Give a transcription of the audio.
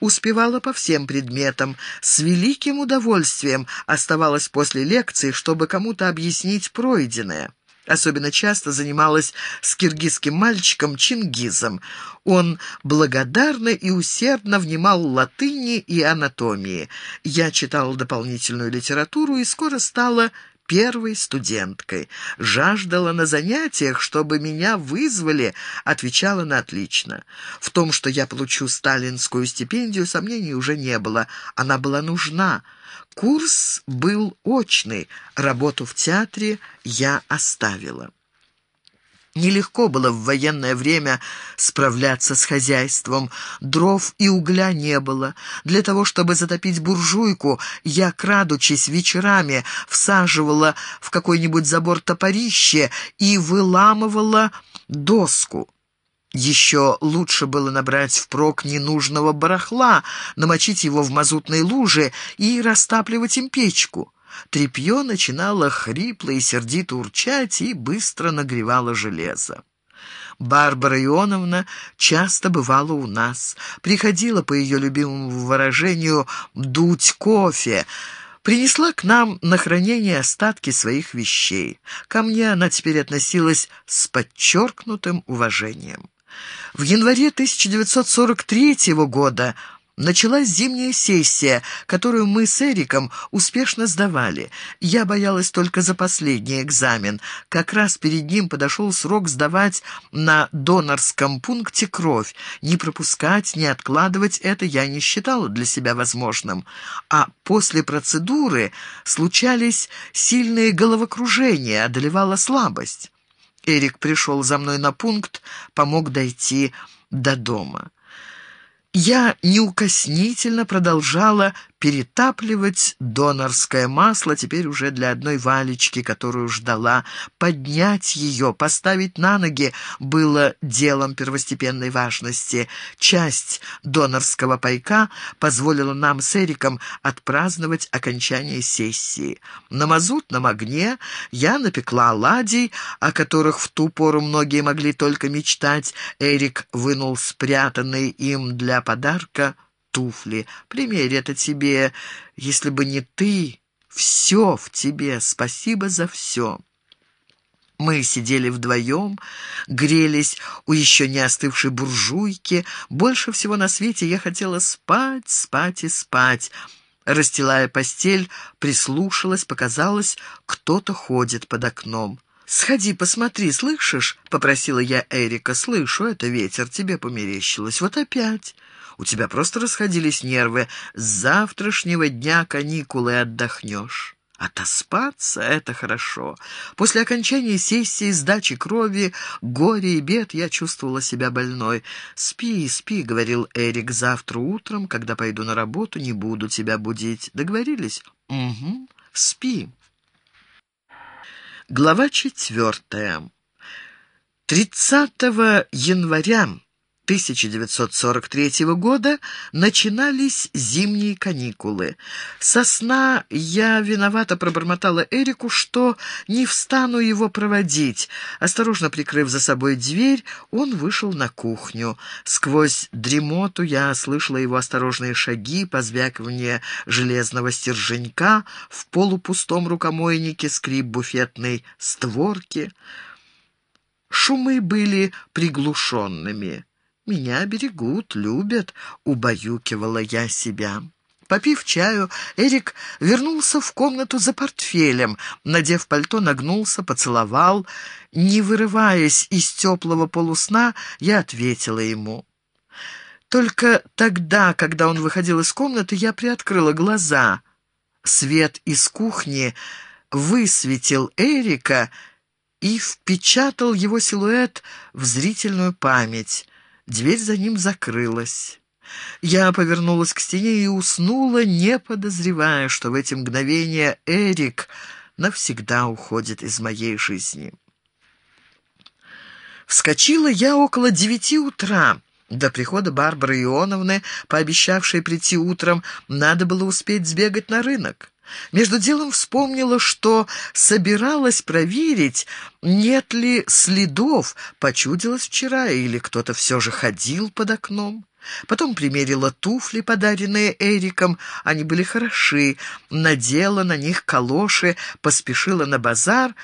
успевала по всем предметам, с великим удовольствием оставалась после лекции, чтобы кому-то объяснить пройденное. Особенно часто занималась с киргизским мальчиком Чингизом. Он благодарно и усердно внимал латыни и анатомии. Я читала дополнительную литературу и скоро стала первой студенткой. Жаждала на занятиях, чтобы меня вызвали, отвечала на отлично. В том, что я получу сталинскую стипендию, сомнений уже не было. Она была нужна. Курс был очный, работу в театре я оставила. Нелегко было в военное время справляться с хозяйством. Дров и угля не было. Для того, чтобы затопить буржуйку, я, крадучись вечерами, всаживала в какой-нибудь забор топорище и выламывала доску. Еще лучше было набрать впрок ненужного барахла, намочить его в мазутной луже и растапливать им печку. Трепье начинало хрипло и сердито урчать и быстро нагревало железо. Барбара Ионовна часто бывала у нас, приходила по ее любимому выражению «дуть кофе», принесла к нам на хранение остатки своих вещей. Ко мне она теперь относилась с подчеркнутым уважением. В январе 1943 года Началась зимняя сессия, которую мы с Эриком успешно сдавали. Я боялась только за последний экзамен. Как раз перед ним подошел срок сдавать на донорском пункте кровь. Не пропускать, не откладывать это я не считала для себя возможным. А после процедуры случались сильные головокружения, одолевала слабость. Эрик пришел за мной на пункт, помог дойти до дома. Я неукоснительно продолжала перетапливать донорское масло, теперь уже для одной Валечки, которую ждала. Поднять ее, поставить на ноги было делом первостепенной важности. Часть донорского пайка позволила нам с Эриком отпраздновать окончание сессии. На мазутном огне я напекла оладий, о которых в ту пору многие могли только мечтать. Эрик вынул спрятанный им для подарка туфли. Примерь это тебе, если бы не ты. Все в тебе, спасибо за все. Мы сидели вдвоем, грелись у еще не остывшей буржуйки. Больше всего на свете я хотела спать, спать и спать. Расстилая постель, прислушалась, показалось, кто-то ходит под окном. «Сходи, посмотри, слышишь?» — попросила я Эрика. «Слышу, это ветер, тебе померещилось. Вот опять». У тебя просто расходились нервы. С завтрашнего дня каникулы отдохнешь. Отоспаться — это хорошо. После окончания сессии, сдачи крови, горя и бед я чувствовала себя больной. «Спи, спи», — говорил Эрик, — «завтра утром, когда пойду на работу, не буду тебя будить». Договорились? «Угу, спи». Глава четвертая. 30 января 1943 года начинались зимние каникулы. Со сна я виновато пробормотала Эрику, что не встану его проводить. Осторожно прикрыв за собой дверь, он вышел на кухню. Сквозь дремоту я слышала его осторожные шаги, позвякивание железного стерженька в полупустом рукомойнике, скрип буфетной створки. Шумы были приглушенными. «Меня берегут, любят», — убаюкивала я себя. Попив чаю, Эрик вернулся в комнату за портфелем. Надев пальто, нагнулся, поцеловал. Не вырываясь из теплого полусна, я ответила ему. Только тогда, когда он выходил из комнаты, я приоткрыла глаза. Свет из кухни высветил Эрика и впечатал его силуэт в зрительную память. Дверь за ним закрылась. Я повернулась к стене и уснула, не подозревая, что в эти мгновения Эрик навсегда уходит из моей жизни. Вскочила я около девяти утра. До прихода Барбары Ионовны, пообещавшей прийти утром, надо было успеть сбегать на рынок. Между делом вспомнила, что собиралась проверить, нет ли следов, почудилось вчера, или кто-то все же ходил под окном. Потом примерила туфли, подаренные Эриком. Они были хороши. Надела на них калоши, поспешила на базар